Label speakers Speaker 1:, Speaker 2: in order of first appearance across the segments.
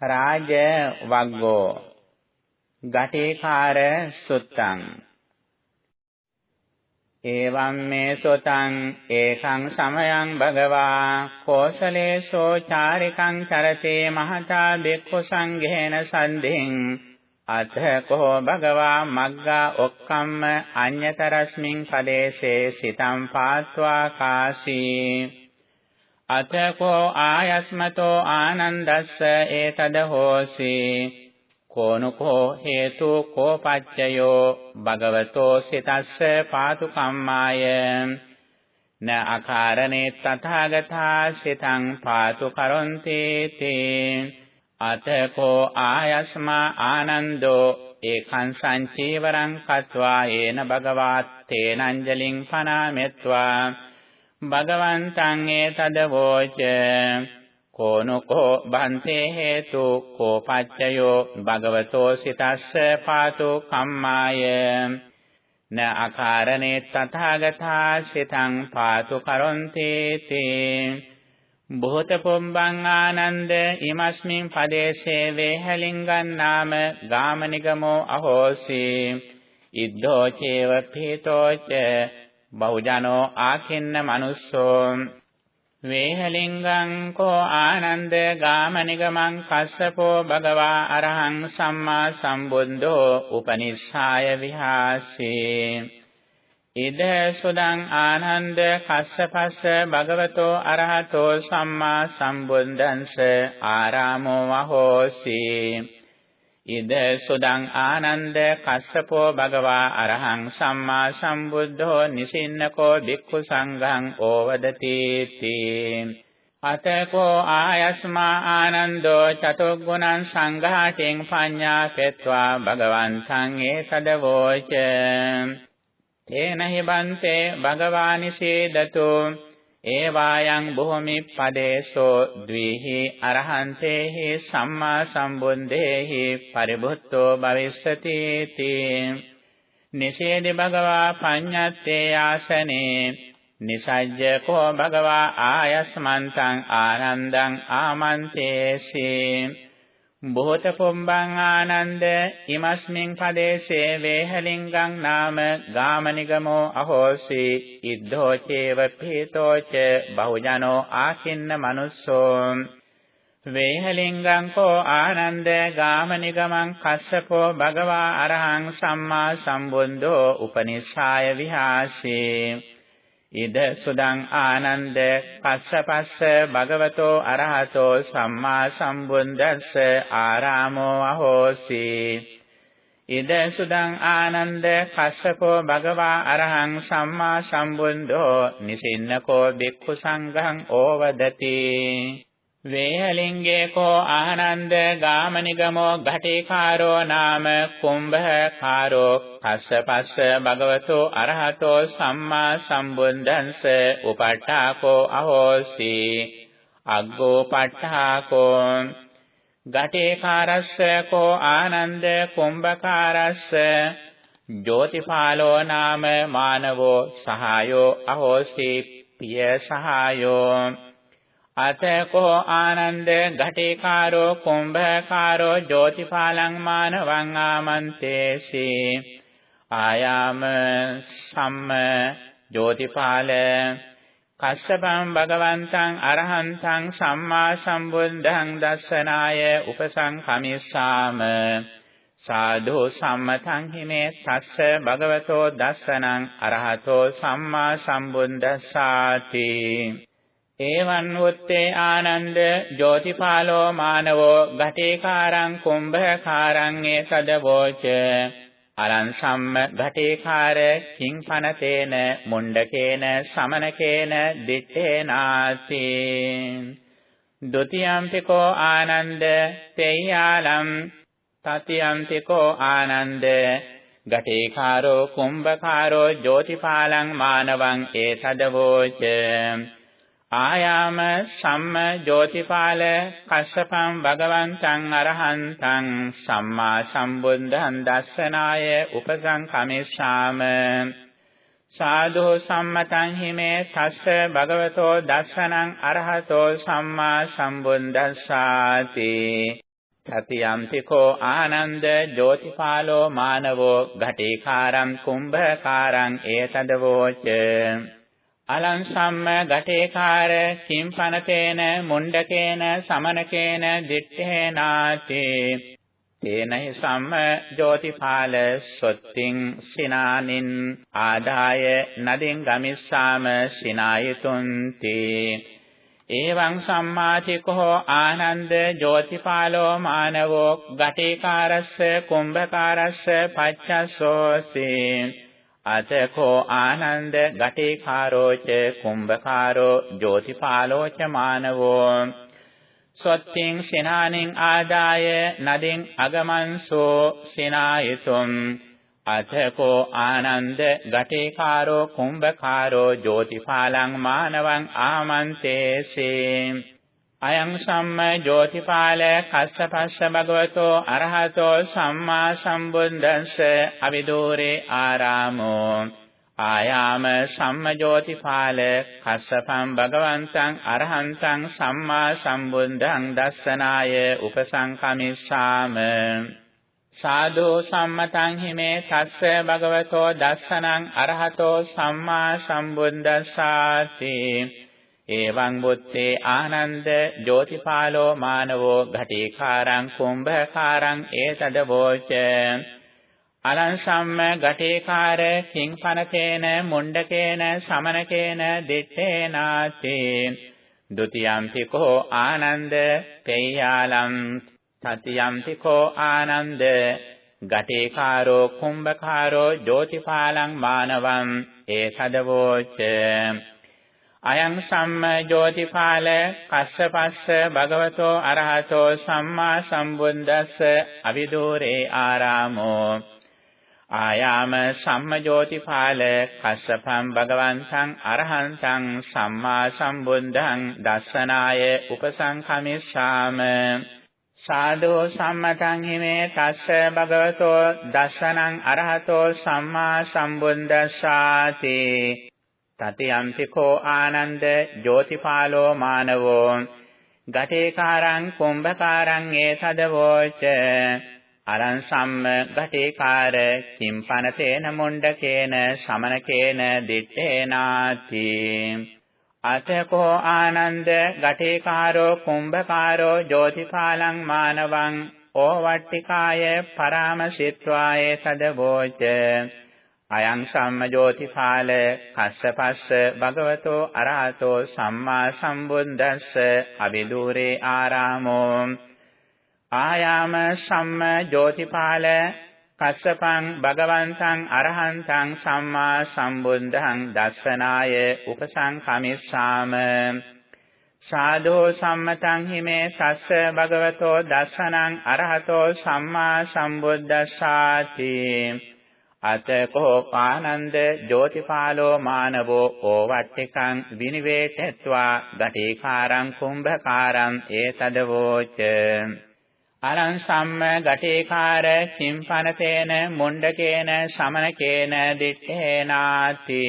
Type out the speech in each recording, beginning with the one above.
Speaker 1: රාජ වග්ගෝ ගටේකාර සුත්තං. එවං මේ සොතං ඒකං සමයං භගවා කෝසලේසෝ චාරිකං චරතේ මහතා බෙක්ඛු සංඝේන සන්ධින්. අත කෝ භගවා මග්ගා ඔක්කම්ම අඤ්‍යතරස්මින් පදේසේ සිතං පාත්වා කාසී. අතකෝ ආයස්මතෝ ආනන්දස්ස ඒතද හෝසි කෝනුකෝ හේතු කෝ පච්චයෝ භගවතෝ සිතස්ස පාතු කම්මාය න අකාරණේ තථාගතා සිතං පාතු කරොන්ති තේ. අතකෝ ආයස්මා ආනන්දෝ ඒකං සංචීවරං කତ୍වා ඒන භගවත් තේනංජලින් පනාමෙත්වා. භගවන්තං ඒතදවෝච කෝනුකෝ බන්තේ හේතු කෝ පච්චයෝ භගවතෝ සිතස්ස පාතු කම්මාය। න අකාරණේ තථාගතා සිතං පාතු කරොන්ති තේ। බොහෝත පොම්බං ආනන්ද ඉමස්මින් පදේශේ වේහලින්ගන් නාම ගාමනිගමෝ අහෝසි। ඉද්දෝ චේව පීතෝච බහුජනෝ ආඛින්න මනුස්සෝ. වේහලින්ගං කෝ ආනන්ද ගාමනිගමං කස්සපෝ භගවා අරහං සම්මා සම්බුද්ධෝ උපනිස්සාය විහාසේ. ඉද සුදං ආනන්ද කස්සපස්ස භගවතෝ අරහතෝ සම්මා සම්බුද්දංස ආරාමෝ වහෝසී. ඉද සුදං ආනන්ද කස්සපෝ භගවා අරහං සම්මා සම්බුද්ධෝ නිසින්නකෝ භික්ඛු සංඝං ඕවදති තී. අතකෝ ආයස්මා ආනන්දෝ චතුග්ගුණං සංඝාතෙන් පඤ්ඤා පෙත්වා භගවන්තං ඒ සදවෝච. තේන හිබන්තේ භගවානි සේදතෝ. ඒවායන් බොහොමි පදේසෝ ද්විහි අරහන්තේහි සම්මා සම්බුද්දේහි පරිබුද්ධෝ භවිස්සති තී. නිසේදි භගවා පඤ්ඤත්තේ ආසනේ. නිසජ්ජ කෝ භගවා ආයස්මන්තං ආනන්දං ආමන්තේසී. බොහෝත පොම්බං ආනන්ද ඉමස්මින් පදේසේ වේහලින්ගං නාම ගාමනිගමෝ අහෝසි ඉද්ධෝ චේව පීතෝච බහුජනෝ ආකින්න මනුස්සෝ වේහලින්ගං කෝ ආනන්ද ගාමනිගමං කස්සපෝ භගවා අරහං සම්මා සම්බුද්ධෝ උපනිස්සාය විහාසී ඉද සුදං ආනන්ද කස්සපස්ස භගවතෝ අරහතෝ සම්මා සම්බුද්දස්ස ආරාමෝ අහෝසි. ඉද සුදං ආනන්ද කස්සපෝ භගවා අරහං සම්මා සම්බුද්ධෝ නිසින්නකෝ බික්ඛු සංඝං ඕවදති. වේහලින්ගේ කෝ ආනන්ද ගාමනිගමෝ ඝටිකාරෝ නාම කුම්භකාරෝ කස්සපස්ස භගවතෝ අරහතෝ සම්මා සම්බුද්දංස උපට්ඨාකෝ අහෝසි අග්ගෝ පට්ඨාකෝ ඝටිකාරස්ස කෝ ආනන්ද කුම්භකාරස්ස ජෝතිපාලෝ නාම මානවෝ සහායෝ අහෝසි පිය සහායෝ අතකෝ ආනන්ද ඝටේකාරෝ කුම්භකාරෝ ජෝතිපාලං මානවං ආමන්තේසි. ආයාම සම්ම ජෝතිපාල කස්සපං භගවන්තං අරහන්තං සම්මා සම්බුද්ධං දස්සනාය උපසංඛමිස්සාම. සාධු සම්මතං හිමේ තස්ස භගවතෝ දස්සනං අරහතෝ සම්මා සම්බුද්දස්සාති. ඒවං උත්තේ ආනන්ද ජෝතිපාලෝ මානවෝ ඝටේකාරං කුම්භකාරං ඒතදවෝච අලං සම්ම ඝටේකාර කිංපනතේන මුණ්ඩකේන සමනකේන දිත්තේනාති. ဒ ුතියම්පිකෝ ආනන්ද තේයාලම් තතියම්පිකෝ ආනන්ද ඝටේකාරෝ කුම්භකාරෝ ජෝතිපාලං මානවං ඒතදවෝච ආයාම සම්ම ජෝතිපාල කස්සපං භගවන්තං අරහන්තං සම්මා සම්බුද්ධං දස්සනාය උපසංකමෙස්සාම සාදු සම්මතං හිමේ තස්ස භගවතෝ දස්සනං අරහතෝ සම්මා සම්බුද්දස්සාති තතියම්ති කෝ ආනන්ද ජෝතිපාලෝ මානවෝ ඝටේකාරං කුම්භකාරං ඒතදවෝච අලං සම්ම ඝටේකාර කිම්පනතේන මුණ්ඩකේන සමනකේන දිත්තේනාති තේනහි සම්ම ජෝතිපාල සොත්තිං සිනානින් ආදාය නදින් ගමිස්සාම සිනායතුන්ති. එවං සම්මාතිකෝ ආනන්ද ජෝතිපාලෝ මානවෝ ගටේකාරස්ස කුම්භකාරස්ස පච්චස්සෝසේ අතකෝ ආනන්ද ගටේකාරෝච කුම්භකාරෝ ජෝතිපාලෝච මානවෝ. සොත්තිං සිනානින් ආදාය නදින් අගමන්සෝ සිනායතුම්. අතකෝ ආනන්ද ගටේකාරෝ කුම්භකාරෝ ජෝතිපාලං මානවං ආමන්තේසේ. අයං සම්ම ජෝතිපාල කස්සපස්ස භගවතෝ අරහතෝ සම්මා සම්බුද්දස්ස අවිදෝරේ ආරාමෝ. ආයාම සම්මජෝතිපාල කස්සපං භගවන්තං අරහන්තං සම්මා සම්බුද්ධං දස්සනාය උපසංකමිස්සාම. සාදු සම්මතං හිමේ තස්ස භගවතෝ දස්සනං අරහතෝ සම්මා සම්බුද්දස්සාති. එවං බුත්තේ ආනන්ද ජෝතිපාලෝ මානවෝ ඝටේකාරං කුම්භකාරං ඒතද වෝච. අලං සම්ම ඝටේකාර කිංපනකේන මුණ්ඩකේන සමනකේන දිත්තේනාති. ဒ ුතියම්පි කෝ ආනන්ද පෙය්‍යාලම්. තතියම්ති කෝ ආනන්ද ගටේකාරෝ කුම්භකාරෝ ජෝතිපාලං මානවං ඒතදවෝච අයං සම්ම ජෝතිපාල කස්සපස්ස භගවතෝ අරහතෝ සම්මා සම්බුද්දස්ස අවිදූරේ ආරාමෝ. ආයාම සම්මජෝතිපාල කස්සපං භගවන්තං අරහන්තං සම්මා සම්බුද්ධං දස්සනාය උපසංඛමිස්සාම. සාදෝ සම්මතං හිමේ තස්ස භගවතෝ දස්සනං අරහතෝ සම්මා සම්බුද්දස්සාති. තතියම්පි කෝ ආනන්ද ජෝතිපාලෝ මානවෝ ගටේකාරං කුම්භකාරං ඒතදවෝච අරං සම්ම ගටේකාර කිම්පනතේන මුණ්ඩකේන සමනකේන දිත්තේනාති අතකෝ ආනන්ද ගටේකාරෝ කුම්භකාරෝ ජෝතිපාලං මානවං ඕවට්ටිකාය පරාමසිට්වායේ සදවෝච අයං සම්මජෝතිපාල කස්සපස්ස භගවතෝ අරහතෝ සම්මා සම්බුද්දස්ස අවිදූරේ ආරාමෝ. ආයාම සම්ම ජෝතිපාල කස්සපං භගවන්තං අරහන්තං සම්මා සම්බුද්ධං දස්සනාය උපසංකමිස්සාම. සාධෝ සම්මතං හිමේ සස්ස භගවතෝ දස්සනං අරහතෝ සම්මා සම්බුද්දස්සාති. අතකෝ ආනන්ද ජෝතිපාලෝ මානවෝ ඕවට්ටිකං විනිවේටත්වා ගටේකාරං කුම්භකාරං ඒතදවෝච. අලං සම්ම ගටේකාර කිම්පනතේන මුණ්ඩකේන සමනකේන දිත්තේනාති.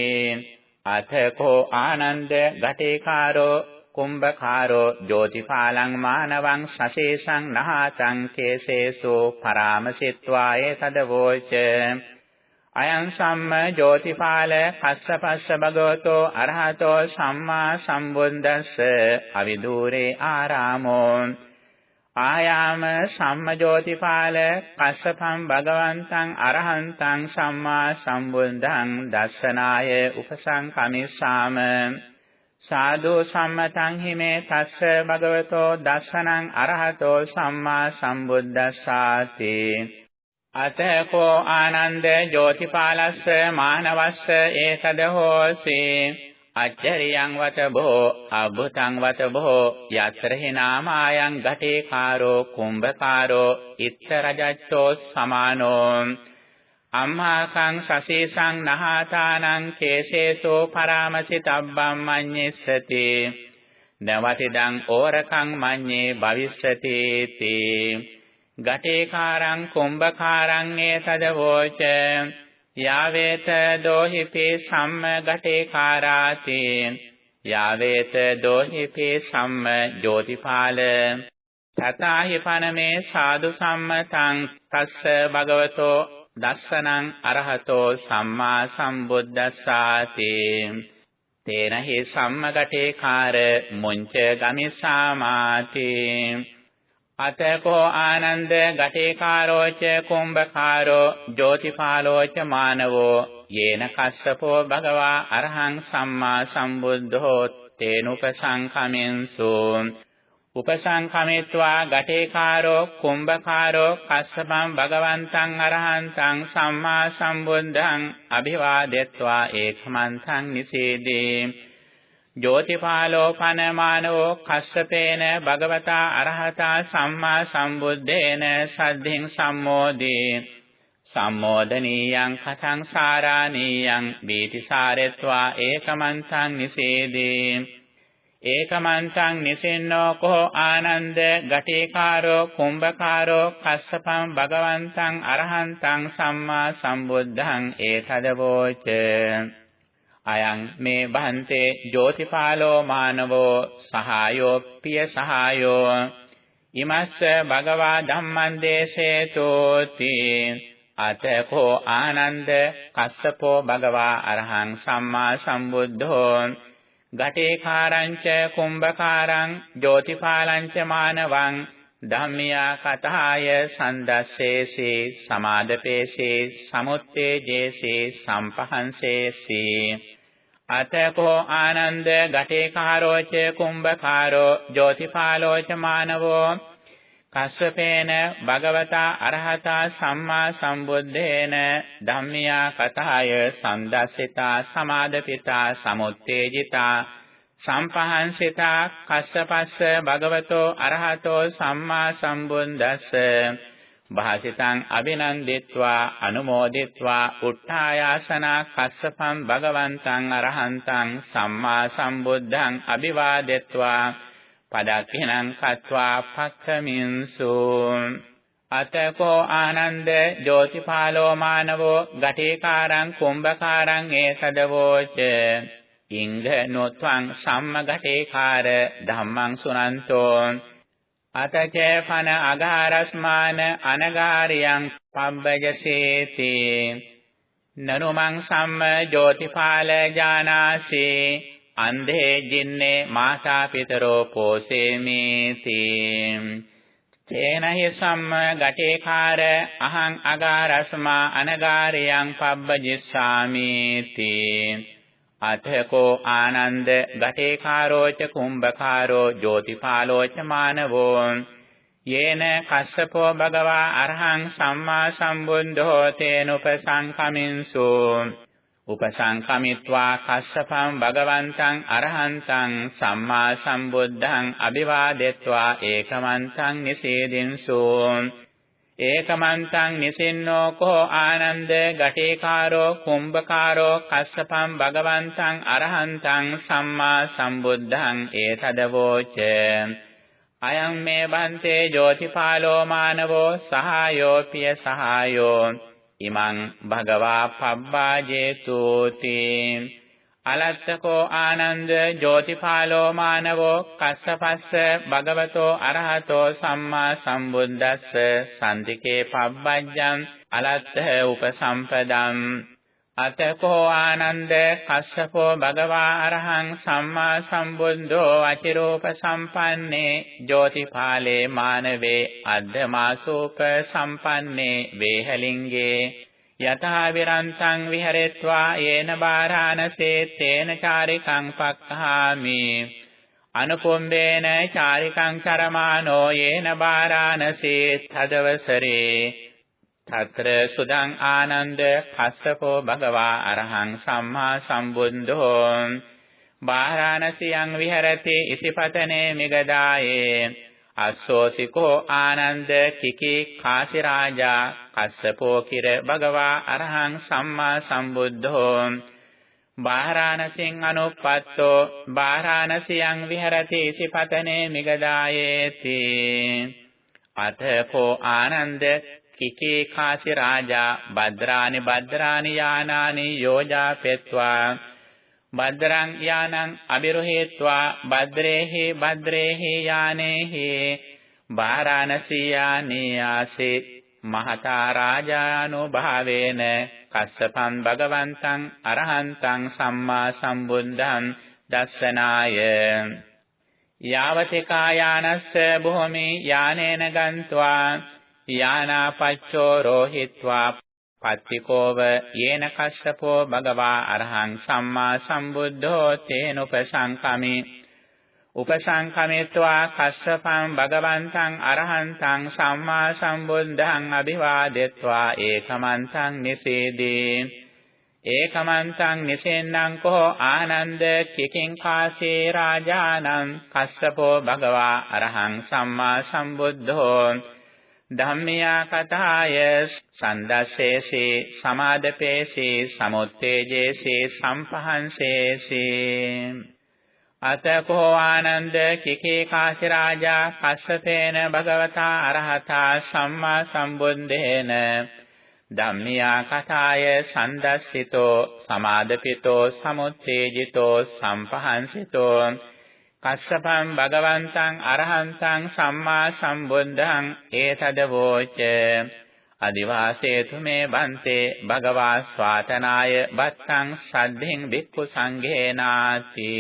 Speaker 1: අතකෝ ආනන්ද ගටේකාරෝ කුම්භකාරෝ ජෝතිපාලං මානවං සශේෂං නහතං කේසේසෝ පරාමසිට්වායේ තදවෝච අයං සම්ම ජෝතිපාල කස්සපස්ස භගවතෝ අරහතෝ සම්මා සම්බුද්දස්ස අවිදූරේ ආරාමෝ ආයාම සම්මජෝතිපාල කස්සපං භගවන්තං අරහන්තං සම්මා සම්බුද්ධං දස්සනාය උපසංකමිස්සාම සාදු සම්මතං හිමේ තස්ස භගවතෝ දස්සනං අරහතෝ සම්මා සම්බුද්දස්සාති අතකෝ ආනන්ද ජෝතිපාලස්ස මානවස්ස ඒතද හෝසී අච්චරියං වත බෝ අබ්බුතං වත බෝ යතර හිනාමායන් ඝටේකාරෝ කුම්භකාරෝ ඉත්ත රජච්චෝ සමානෝ. අම්මාකං සසීසං නහාතානං කේසේසෝ පරාමසිතබ්බම් මඤ්ඤෙස්සති. නවතිදං ඕරකං මඤ්ඤේ භවිස්සති තී. ඝටේකාරං කුම්භකාරං ඒතදවෝච යාවේත දෝහිපේ සම්ම ගටේ කාරාති යාවේත දෝහිපේ සම්ම ජෝතිපාල තථාහි පනමේ සාදු සම්මතං තස්ස භගවතෝ දස්සනං අරහතෝ සම්මා සම්බුද්දස්සාති තේන හි සම්මගටේ කාර මුංච ගමිසාමාති අතකෝ ආනන්ද ගටේකාරෝච කුම්භකාරෝ ජෝතිපාලෝච මානවෝ යේන කස්සපෝ භගවා අරහං සම්මා සම්බුද්ධෝ තේනුපසංඛමෙන්සු. උපසංඛමෙත්වා ගටේකාරෝ කුම්භකාරෝ කස්සපං භගවන්තං අරහන්තං සම්මා සම්බුද්ධං අභිවාදෙත්වා ඒකමන්තං නිසේදී. ජෝතිපාලෝ පනමානෝ කස්සපේන භගවතා අරහතා සම්මා සම්බුද්දේන සද්ධින් සම්මෝදී සම්මෝදනීයං කතං සාරාණීයං බීතිසාරෙත්වා ඒකමන්තං නිසේදී ඒකමන්තං නිසින්නෝ කෝ ආනන්ද ගටේකාරෝ කුම්භකාරෝ කස්සපං භගවන්තං අරහන්තං සම්මා සම්බුද්ධං ඒතදවෝච අයං මේ බහන්තේ ජෝතිපාලෝ මානවෝ සහායෝ පිය සහායෝ ඉමස්ස භගවා ධම්මං දේශේතෝති අතකෝ ආනන්ද කස්සපෝ භගවා අරහං සම්මා සම්බුද්ධෝ ගටේකාරංච කුම්භකාරං ජෝතිපාලංච මානවං ධම්මියා කතාය සන්දස්සේසී සමාදපේසී සමුත්තේජේසී සම්පහන්සේසී අතකෝ ආනන්ද ගටේකාරෝච කුම්භකාරෝ ජෝතිපාලෝච මානවෝ කස්සපේන භගවතා අරහතා සම්මා සම්බුද්දේන ධම්මියා කතාය සම්දස්සිතා සමාදපිතා සමුත්තේජිතා සම්පහන්සිතා කස්සපස්ස භගවතෝ අරහතෝ සම්මා සම්බුද්දස්ස භාසිතං අභිනන්දිත්වා අනුමෝදිත්වා උට්ඨායාසනා කස්සපං භගවන්තං අරහන්තං සම්මා සම්බුද්ධං අභිවාදෙත්වා පදක්ඛිනං කତ୍වා පක්ඛමින්සු අතකෝ ආනන්ද ජෝතිපාලෝ මානවෝ ගටේකාරං කුම්භකාරං ඒසදවෝච ඉංග නොත්වං සම්මගටේකාර ධම්මං සුනන්තෝ. අතචේ පන අගාරස්මාන අනගාරියං පබ්බජසේති. නනුමං සම්ම ජෝතිපාල ජානාසි අන්ධේ ජින්නේ මාතා පිතරෝ පෝසේමේති. තේනහි සම්ම ගටේකාර අහං අගාරස්මා අනගාරියං පබ්බජිස්සාමේති. අතකෝ ආනන්ද ගටේකාරෝච කුම්භකාරෝ ජෝතිපාලෝච මානවෝ යේන කස්සපෝ භගවා අරහං සම්මා සම්බුද්ධෝ තේනුපසංකමින්සු. උපසංකමිත්වා කස්සපං භගවන්තං අරහන්තං සම්මා සම්බුද්ධං අභිවාදෙත්වා ඒකමන්තං නිසේදින්සු. ඒකමන්තං නිසින්නෝ කෝ ආනන්ද ගටේකාරෝ කුම්භකාරෝ කස්සපං භගවන්තං අරහන්තං සම්මා සම්බුද්ධං ඒතදවෝච. අයං මේ බන්තේ ජෝතිපාලෝ මානවෝ සහායෝ පිය සහායෝ. ඉමං භගවා පබ්බාජේතුති අලත්තකෝ ආනන්ද ජෝතිපාලෝ මානවෝ කස්සපස්ස භගවතෝ අරහතෝ සම්මා සම්බුද්දස්ස සම්තිකේ පබ්බජ්ජං අලත්ත උපසම්පදම් අතකෝ ආනන්ද කස්සපෝ භගවා අරහං සම්මා සම්බුද්ධෝ අචිරෝප සම්පන්නේ ජෝතිපාලේ මානවේ අද්දමාසෝප සම්පන්නේ වේහලින්ගේ යතහා විරන්තං විහෙරෙත්වා යේන බාරාණසේ තේන චාරිකං පක්ඛාමි. අනුපොම්බේන චාරිකං කරමානෝ යේන බාරාණසේ තදවසරේ. తත්‍ර සුදං ආනන්ද කස්සපෝ භගවා අරහං සම්මා සම්බුද්ධෝ. බාරාණසියං විහෙරති ඉසිපතනේ මිගදායේ. අස්සෝසිකෝ ආනන්ද කිකී කාසි රාජා කස්සපෝ කිර භගවා අරහං සම්මා සම්බුද්ධෝ බාහාරාණසින් අනුප්පත්තෝ බාහාරාණසියං විහෙරති සිපතනේ මිගදායේති අතකෝ ආනන්ද කිකේ කාසි රාජා භද්‍රානි භද්‍රානි යානානි යෝජාපෙත්වා භද්රං යානං අබිරොහෙත්වා භද්රේහි භද්රේහි යානේහි වාරාණසීයානී ආසේ මහතා රාජානුභාවේන කස්සපං භගවන්තං අරහන්තං සම්මා සම්බුද්ධං දස්සනාය. යාවතිකායානස්ස භූමි යානේන ගන්්වා යානාපච්චෝ රෝහිත්වා පත්තිකෝව යේන කස්සපෝ භගවා අරහං සම්මා සම්බුද්ධෝ තේනුපසංකමි උපසංකමෙත්වා කස්සපං භගවන්තං අරහන්තං සම්මා සම්බුද්ධං අභිවාදෙත්වා ඒකමන්තං නිසේදී. ඒකමන්තං නිසෙන්නං කෝ ආනන්ද කිකින් කාසේ රාජානං කස්සපෝ භගවා අරහං සම්මා සම්බුද්ධෝ ධම්මියා කතාය සන්දස්සේසී සමාදපේසී සමුත්තේජේසී සම්පහන්සේසී. අතකෝ ආනන්ද කිකේ කාශි රාජා කස්සතේන භගවතා අරහතා සම්මා සම්බුද්දේන ධම්මියා කතාය සන්දස්සිතෝ සමාදපිතෝ සමුත්තේජිතෝ සම්පහන්සිතෝ. කස්සපං භගවන්තං අරහන්තං සම්මා සම්බුද්ධං ඒතද වෝච. අදිවාසේතු මේ බන්තේ භගවා ස්වාතනාය බත්තං සද්ධින් බික්ඛු සංඝේනාති.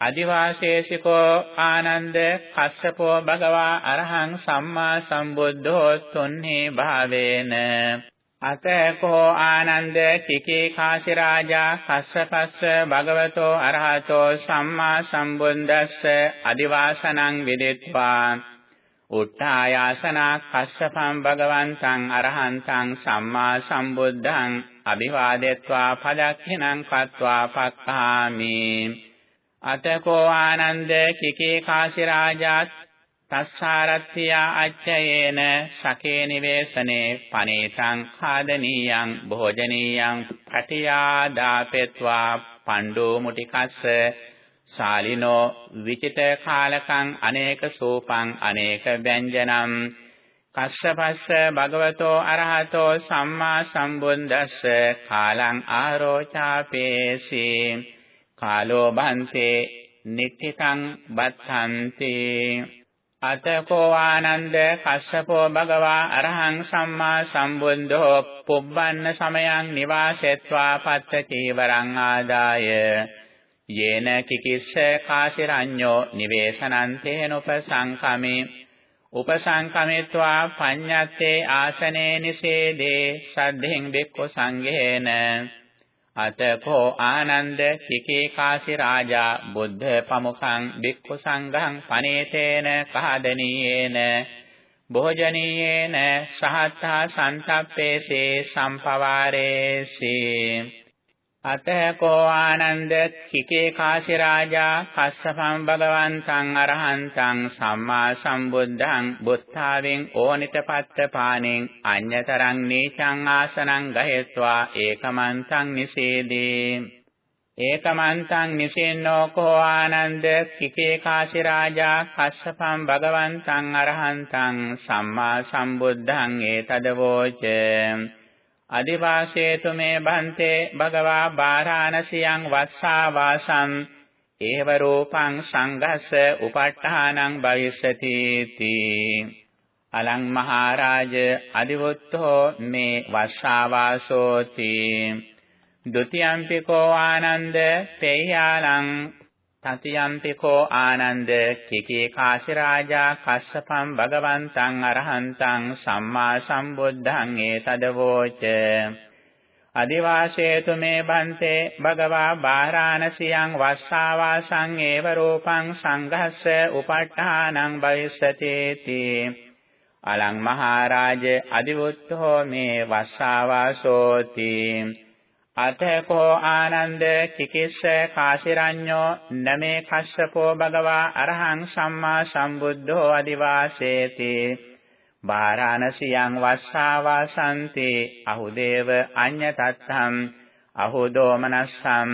Speaker 1: අදිවාසේසිකෝ ආනන්ද කස්සපෝ භගවා අරහං සම්මා සම්බුද්ධෝ තුන්හි භාවේන. අතකෝ ආනන්ද කිකේ කාසි රාජා කස්සපස්ස භගවතෝ අරහතෝ සම්මා සම්බුද්දස්ස අදිවාසනං විදෙත්වා. උට්ඨායාසනා කස්සපං භගවන්තං අරහන්තං සම්මා සම්බුද්ධං අභිවාදෙත්වා පදක්ඛිනං පත්වා පක්ඛාමි. අතකෝ ආනන්ද කිකේ කාසි රාජා තස්සාරත්ත්‍යා අච්චයේන සකේ නිවේසනේ පනේතං ખાදනීයං භෝජනීයං පටියාදාපෙත්වා පණ්ඩෝ මුටිකස්ස ශාලිනෝ විචිත කාලකං අනේක සූපං අනේක ව්‍යංජනම් කස්සපස්ස භගවතෝ අරහතෝ සම්මා සම්බුද්දස්ස කාලං ආරෝචාපේසි කාලෝ බන්තේ නිත්‍යං බත්තන්ති අතකෝ ආනන්ද කස්සපෝ භගවා අරහං සම්මා සම්බුද්ධෝ පුබ්බන්න සමයං නිවාසෙත්වා පත්ත චීවරං ආදාය. යේන කිකිස්ස කාසිරඤ්ඤෝ නිවේසනන්තේන උපසංකමේ උපසංකමෙත්වා පඤ්ඤත්තේ ආසනේ නිසේදේ සද්ධින් බික්ඛු සංඝේන. අතකෝ ආනන්ද කිකේ කාසි රාජා බුද්ධ පමුඛං බික්ඛු සංඝං පනේතේන කහදනීයේන භෝජනීයේන සහත්තා සන්තප්පේසේ සම්පවාරේසී අතකෝ ආනන්ද කිකේ කාසි රාජා කස්සපං භගවන්තං අරහන්තං සම්මා සම්බුද්ධං බුත්තාවෙන් ඕනිතපත්ත පානෙන් අඤ්‍යතරං නීචං ආසනං ගහෙත්වා ඒකමන්තං නිසේදී. ඒකමන්තං නිසෙන්නෝ කෝ ආනන්ද කිකේ කාසි රාජා කස්සපං භගවන්තං අරහන්තං සම්මා සම්බුද්ධං ඒතදවෝච අදිවාසේතු මේ බන්තේ භගවා බාරාණසියං වස්සා වාසං ඒව රූපං සංඝස්ස උපට්ඨානං භවිස්සති තී අලං මහරජ අදිවුත්තෝ මේ වස්සාවාසෝති ဒ ුතියම්පිකෝ ආනන්ද පේයාලං තතියම්පිකෝ ආනන්ද කිකේ කාශි රාජා කස්සපං භගවන්තං අරහන්තං සම්මා සම්බුද්ධං ඒතදවෝච. අදිවාසේතු මේ බන්තේ භගවා බාරාණසියං වස්සාවාසං ඒව රූපං සංඝස්ස උපට්ඨානං භවිස්සති තී අලං මහරජ අදිවුත්තෝ මේ වස්සාවාසෝති. අතකෝ ආනන්ද කිකිස්ස කාසිරඤ්ඤෝ නමේ කස්සපෝ භගවා අරහං සම්මා සම්බුද්ධෝ අදිවාසේති. බාරාණසියං වස්සාවාසන්ති අහුදේව අඤ්ඤතත්තම් අහුදෝමනස්සම්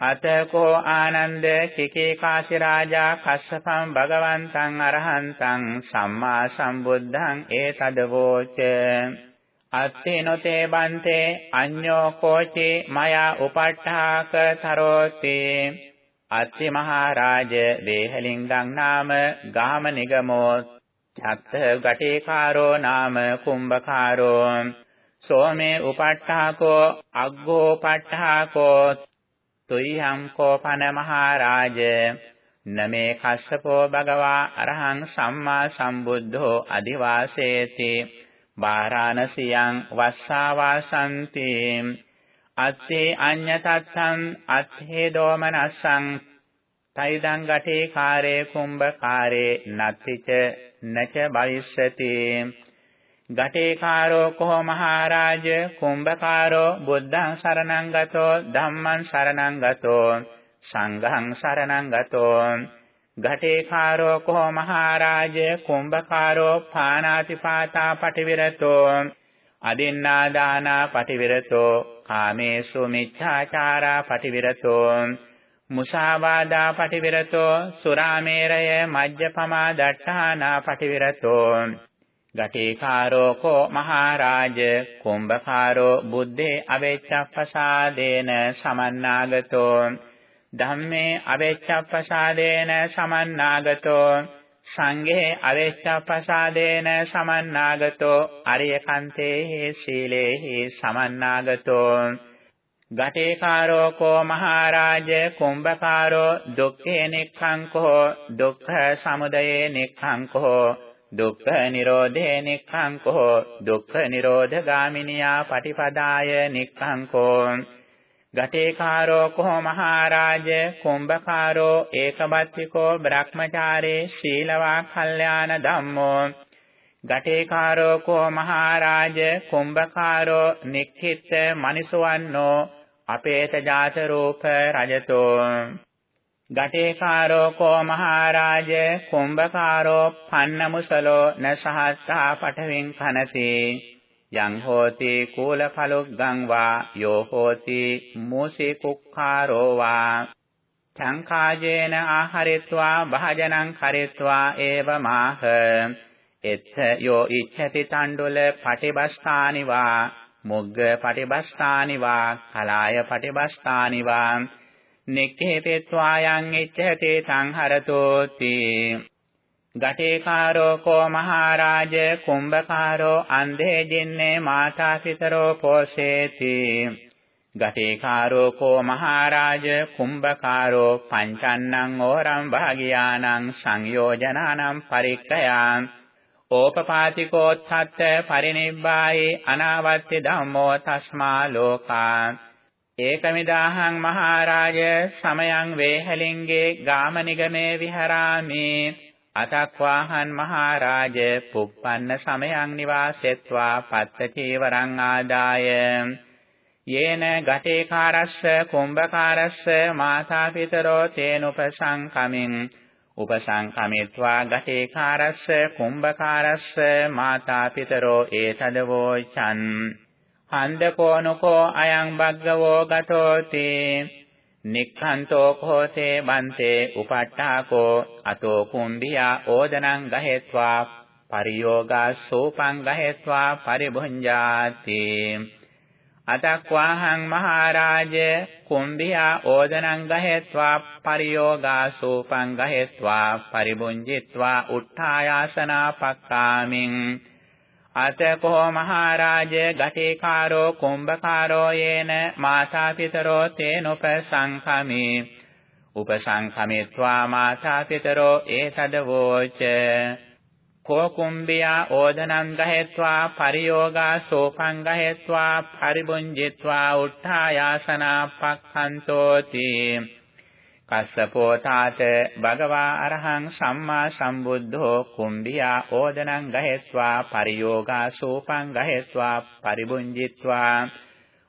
Speaker 1: අතකෝ ආනන්ද කිකේ කාසි රාජා කස්සපං භගවන්තං අරහන්තං සම්මා සම්බුද්ධං ඒතදවෝච. අත්තේනොතේ බන්තේ අඤ්ඤෝ කෝචේ මයා උපට්ඨාක තරෝති අත්ති මහරජ වේහලින්ගං නාම ගාම නිගමෝ। චත්ත ගටේකාරෝ නාම කුම්භකාරෝ। සෝමේ උපට්ඨාකෝ අග්ගෝ පට්ඨාකෝ තුයිහම් කෝපන මහරජ। නමේ කස්සපෝ භගවා අරහං සම්මා සම්බුද්ධෝ අදිවාසේති බාරාණසියං වස්සාවාසන්ති අත්තේ අඤ්ඤතත්තං අත්ථේ දෝමනස්සං තයිදං ගටේ කාරේ කුම්භකාරේ නත්තිච නච භවිස්සති ගටේ කාරෝ කෝ මහරජ කුම්භකාරෝ බුද්ධං සරණං ගතෝ ධම්මං සරණං ගතෝ සංඝං සරණං ගතෝ ඝටේකාරෝ කෝ මහරජ කුම්භකාරෝ පානාතිපාතා පටිවිරතෝ අදින්නා දානා පටිවිරතෝ කාමේසු මිච්ඡාචාරා පටිවිරතෝ මුසාවාදා පටිවිරතෝ සුරාමේරය මජ්ජපමා දට්ඨානා පටිවිරතෝ ගටේකාරෝ කෝ මහරජ කුම්භකාරෝ බුද්දේ අවෙච්ඡප්පසාදේන සමන්නාගතෝ ධම්මේ අවෙච්ඡප්පසාදේන සමන්නාගතෝ. සංඝේ අවෙච්ඡප්පසාදේන සමන්නාගතෝ. අරියකන්තේ සීලේහි සමන්නාගතෝ. ගටේකාරෝ කෝ මහරජ කුම්භකාරෝ දුක්ඛේ නික්ඛංකෝ දුක්ඛ සමුදයේ නික්ඛංකෝ දුක්ඛ නිරෝධේ නික්ඛංකෝ දුක්ඛ නිරෝධ ගාමිනියා පටිපදාය නික්ඛංකෝ ගටේකාරෝ කෝ මහරජ? කුම්භකාරෝ ඒකබත්තිකෝ බ්‍රහ්මචාරේ ශීලවා කල්යාණ ධම්මෝ. ගටේකාරෝ කෝ මහරජ? කුම්භකාරෝ නික්ඛිත මනිසවන්නෝ අපේත ජාත රූප රජතෝ. ගටේකාරෝ කෝ මහරජ? කුම්භකාරෝ පන්නමුසලෝ නසහත්තා පඨවින් කනති. යං හෝති කූල පලුග්ගං වා යෝ හෝති මූසී කුක්ඛාරෝ වා සංඛාජේන ආහරිත්වා භාජනං කරිත්වා ඒවමාහ එත්ථ යෝ ඉච්ඡති තණ්ඩුල පටිබස්ථානි වා මුග්ග පටිබස්ථානි වා කලාය පටිබස්ථානි වා. නික්ඛේතෙත්වා යං ඉච්ඡති සංහරතෝති ගටේකාරෝ කෝ මහරජ කුම්භකාරෝ අන්ධේ ජින්නේ මාතාසිතරෝ පෝෂේති ගටේකාරෝ කෝ මහරජ කුම්භකාරෝ පංචන්නං ඕරම් භාගියානං සංයෝජනානම් පරික්ඛයාන් ඕපපාතිකෝ තත්ත පරිනිබ්බායේ අනාවත්‍ය ධම්මෝ තස්මා ලෝකා. ඒකමිදාහං මහරජ සමයං වේහලින්ගේ ගාමනිගමේ විහරාමි. අතක්වාහන් මහරජ පුප්පන්න සමයං නිවාසෙත්වා පත්ත චීවරං ආදාය. යේන ගටේකාරස්ස කුම්භකාරස්ස මාතා පිතරෝ තේනුපසංකමින් උපසංකමිත්වා ගටේකාරස්ස කුම්භකාරස්ස මාතා පිතරෝ ඒතදවෝචන්. හන්දකෝනුකෝ අයං බග්ගවෝ ගතෝති. නික්ඛන්තෝ කෝතේ බන්තේ උපට්ඨාකෝ අතෝ කුම්භියා ඕදනං ගහෙත්වා පරියෝගා සෝපං ගහෙත්වා පරිභුඤ්ජාති අතක්වාහං මහරජ කුම්භියා ඕදනං ගහෙත්වා පරියෝගා සෝපං ගහෙත්වා පරිභුඤ්ජිත්වා උත්ථායාසනා පක්කාමින් අතකෝ මහරජ ගටේකාරෝ කුම්භකාරෝ යේන මාතා පිතරෝ තේනුපසංඛමේ. උපසංඛමෙත්වා මාතා පිතරෝ ඒතදවෝච කෝ කුම්භියා ඕදනං ගහෙත්වා පරියෝගා සෝපං ගහෙත්වා පරිබුඤ්ජිත්වා උත්ථායාසනා පක්ඛන්තෝති කස්සපෝ තාත භගවා අරහං සම්මා සම්බුද්ධෝ කුම්භියා ඕදනං ගහෙත්වා පරියෝගා සෝපං ගහෙත්වා පරිබුංජිත්වා.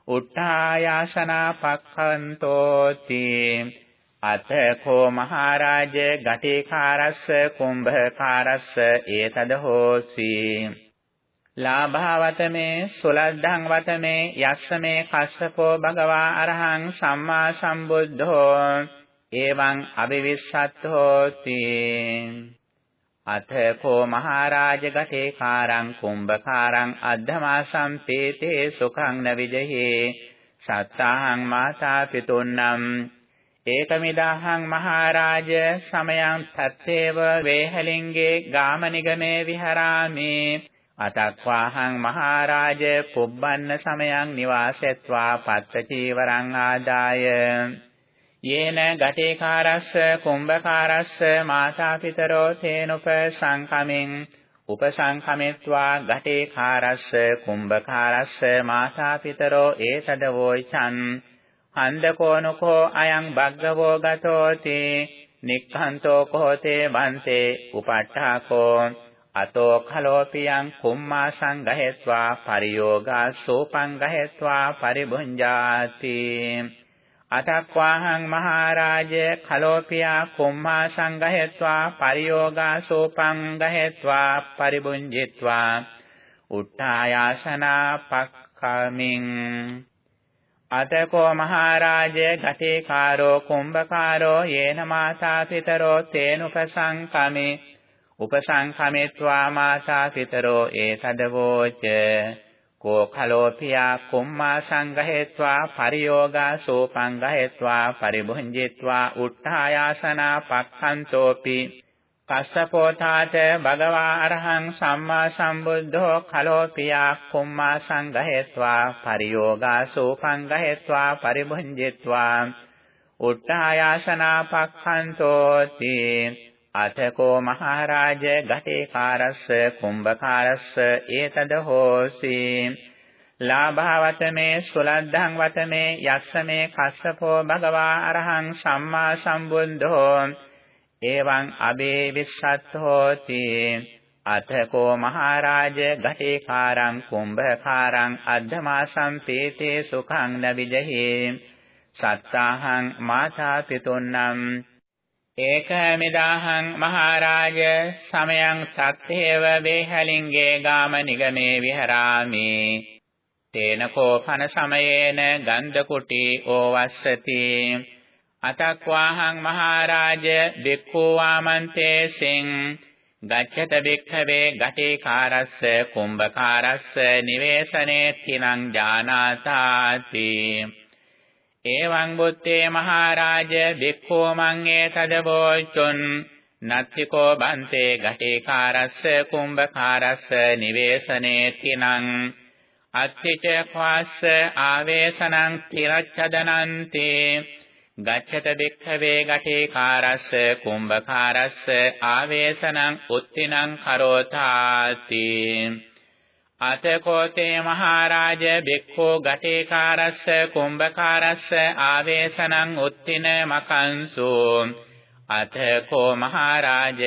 Speaker 1: උත්ථායාසනා පක්ඛන්තෝති අතකෝ මහරජ ගටේකාරස්ස කුම්භකාරස්ස ඒතද හෝසි. ලාභවතමේ සුලද්ධං වතමේ යස්සමේ කස්සපෝ භගවා අරහං සම්මා සම්බුද්ධෝ. එවං අවිවිස්සත්තෝති අතකෝ මහරජ ගටේකාරං කුම්භකාරං අද්ධමාසම් පේතේ සුඛං නවිජහේ සත්තාහං මාතා පිතුන්නම්. ඒකමිදාහං මහරජ සමයං තත්තේව වේහලින්ගේ ගාමනිගමේ විහරාමි. අතක්වාහං මහරජ පුබ්බන්න සමයං නිවාසෙත්වා පත්ත චීවරං ආදාය. යේන ගටේකාරස්ස කුම්භකාරස්ස මාතාපිතරෝ තේනුප සංකමින් උපසංකමෙත්වා ගටේකාරස්ස කුම්භකාරස්ස මාතාපිතරෝ ඒතදවෝචන් හන්දකෝනකෝ අයං බග්ගවෝ ගතෝති නික්ඛන්තෝ කෝතේ බන්තේ උපට්ඨාකෝ අතෝ khalopiyan කුම්මා සංගහෙත්වා පරියෝගා සෝපං ගහෙත්වා පරිභුඤ්ජාති අතක්වාහං මහරජ කලෝපියා කුම්මා සංගහෙත්වා පරියෝගා සෝපං ගහෙත්වා පරිබුඤ්ජිත්වා උට්ඨායාසනා පක්ඛමින් අතකෝ මහරජ ගතේකාරෝ කුම්භකාරෝ යේන මාතා පිතරෝ තේනුපසංකමේ උපසංකමෙත්වා මාතා පිතරෝ ඒතදවෝච කෝ khalopiya කුම්මා සංගහෙත්වා පරියෝගා සෝපංගහෙත්වා පරිභුංජිත්වා උත්ථායාසනා පක්ඛන්තෝපි. කස්සපෝතාත භගවා අරහං සම්මා සම්බුද්ධෝ khalopiya කුම්මා සංගහෙත්වා පරියෝගා සෝපංගහෙත්වා පරිභුංජිත්වා. උත්ථායාසනා පක්ඛන්තෝති. අතකෝ මහරජ ගටේකාරස්ස කුම්භකාරස්ස ඒතද හෝසි. ලාභවතමේ සුලද්ධං වතමේ යස්සමේ කස්සපෝ භගවා අරහං සම්මා සම්බුද්ධෝ. එවං අබේ විස්සත් හෝති. අතකෝ මහරජ ගටේකාරං කුම්භකාරං අද්ධමාසම් පීතේ සුඛං නවිජහි සත්තාහං මාතා පිතුන්නම්. ඒකමිදාහං මහරජ සමයං සත්තේව වේහලින්ගේ ගාම නිගමේ විහරාමි. තේන කෝපන සමයේන ගන්ධ කුටි ඕවස්සති අතක්වාහං මහරජ බික්ඛු වාමන්තේසින් ගච්ඡත බික්ඛවේ ගටේ කාරස්ස කුම්භකාරස්ස නිවේසනේ තිනං ජානාතාති. එවං බුත්තේ මහරජ බික්ඛෝ මං ඒතදවෝචුන් නත්තිකෝ බන්තේ ගටේකාරස්ස කුම්භකාරස්ස නිවේසනේ තිනං අත්තිච ඛවාස්ස ආවේසනං තිරච්ඡදනන්ති ගච්ඡත බික්ඛවේ ගටේකාරස්ස කුම්භකාරස්ස ආවේසනං උත්තිනං කරෝතාති අතකෝතේ මහරජ බික්ඛෝ ගටේකාරස්ස කුම්භකාරස්ස ආවේසනං උත්තින මකංසු අතකෝ මහරජ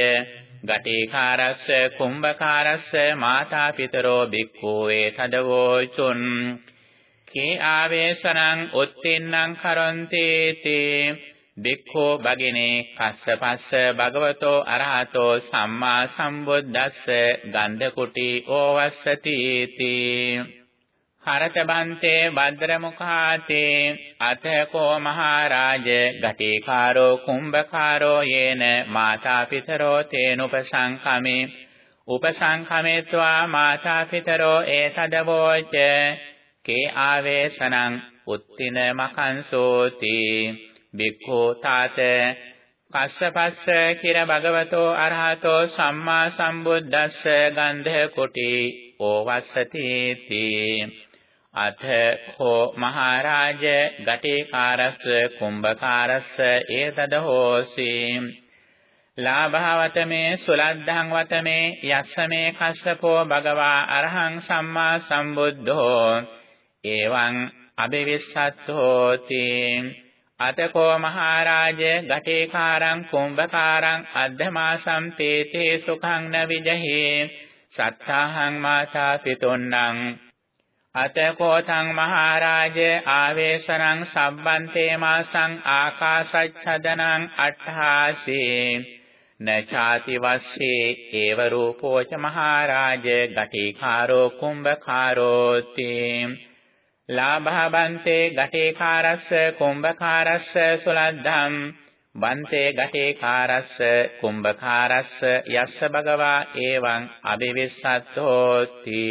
Speaker 1: ගටේකාරස්ස කුම්භකාරස්ස මාතා පිතරෝ බික්ඛෝවේ තදවෝචුන්. කේ ආවේසනං උත්තින්නං කරොන්ති තේ බික්ඛෝ බගිනේ කස්සපස්ස භගවතෝ අරහතෝ සම්මා සම්බුද්දස්ස ගන්ධ කුටි ඕවස්සති තී හරත බන්තේ භද්‍රමුඛාතේ අතකෝ මහරජ ගටේකාරෝ කුම්භකාරෝ යේන මාතා පිතරෝ තේනුපසංකමේ. උපසංකමේत्वा මාතා පිතරෝ ඒතදවෝච. කේ ආවේසනං උත්තින මකංසෝති බික්ඛෝ තාත කස්සපස්ස කිර භගවතෝ අරහතෝ සම්මා සම්බුද්දස්ස ගන්ධ කුටි ඕවස්සති තී. අත හෝ මහරජ ගටේකාරස්ස කුම්භකාරස්ස ඒතද හෝසි. ලාභවතමේ සුලද්ධං වතමේ යස්සමේ කස්සපෝ භගවා අරහං සම්මා සම්බුද්ධෝ. එවං අබිවිස්සත්තෝති අතකෝ මහරජ ගටේකාරං කුම්භකාරං අද්ධමාසම් තේතේ සුඛං න විජහි සත්තාහං මාතා පිතුන්නම් අතකෝ තං මහරජ ආවේශනං සම්බන්තේ මාසං ආකාශච්ඡදනං අට්ඨාසේ. නචාති වස්සේ ඒව රූපෝච මහරජ ගටේකාරෝ කුම්භකාරෝති ලාභබන්තේ ගටේකාරස්ස කුම්භකාරස්ස සුලද්ධම් බන්තේ ගටේකාරස්ස කුම්භකාරස්ස යස්ස භගවා එවං අබිවිස්සත්තෝති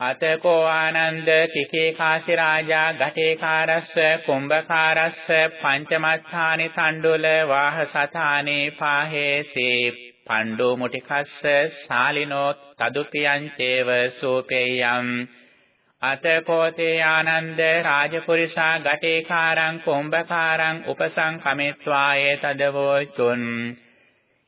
Speaker 1: අතකෝ ආනන්ද තිකේ කාසි රාජා ගටේකාරස්ස කුම්භකාරස්ස පංචමත්ථානි තණ්ඩුල වාහ සතානේ පාහේසේ පණ්ඩෝ මුටිකස්ස සාලිනෝ තදුපියං චේව සෝපේයම් අතකෝතේ ආනන්ද රාජපුරිසා ගටේකාරං කුම්භකාරං උපසංකමෙත්වායේ තදවෝචුන්.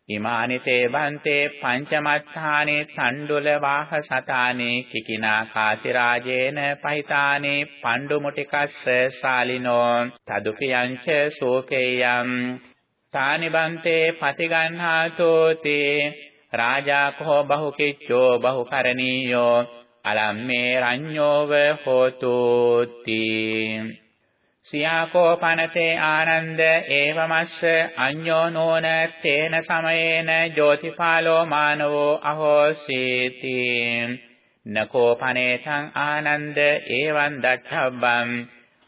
Speaker 1: ඉමානි තේ බන්තේ පංචමත්ථානේ තණ්ඩුල වාහ සතානේ කිකිනා කාසිරාජේන පහිතානේ පණ්ඩු මුටිකස්ස සාලිනෝ තදුපියංච සෝකේයම්. තානි බන්තේ පතිගන්හාතෝති රාජා කෝ බහුකිච්ඡෝ බහුකරණීයෝ අලම්මේ රඤ්ඤෝව හෝතුති. සියාකෝ පනතේ ආනන්ද ඒවමස්ස අඤ්ඤෝ නෝන තේන සමයේන ජෝතිපාලෝ මානවෝ අහෝසීති. නකෝ පනේතං ආනන්ද ඒවං දට්ඨබ්බං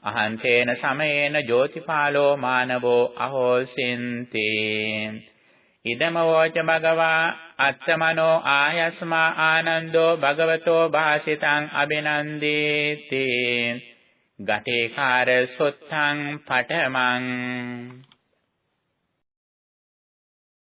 Speaker 1: අහන්තේන සමයේන ජෝතිපාලෝ මානවෝ අහෝසින්ති. ඉදමවෝච භගවා අත්තමනෝ ආයස්මා ආනන්දෝ භගවතෝ භාසිතං අබිනන්දීති ගටේකාර සොත්තං පඨමං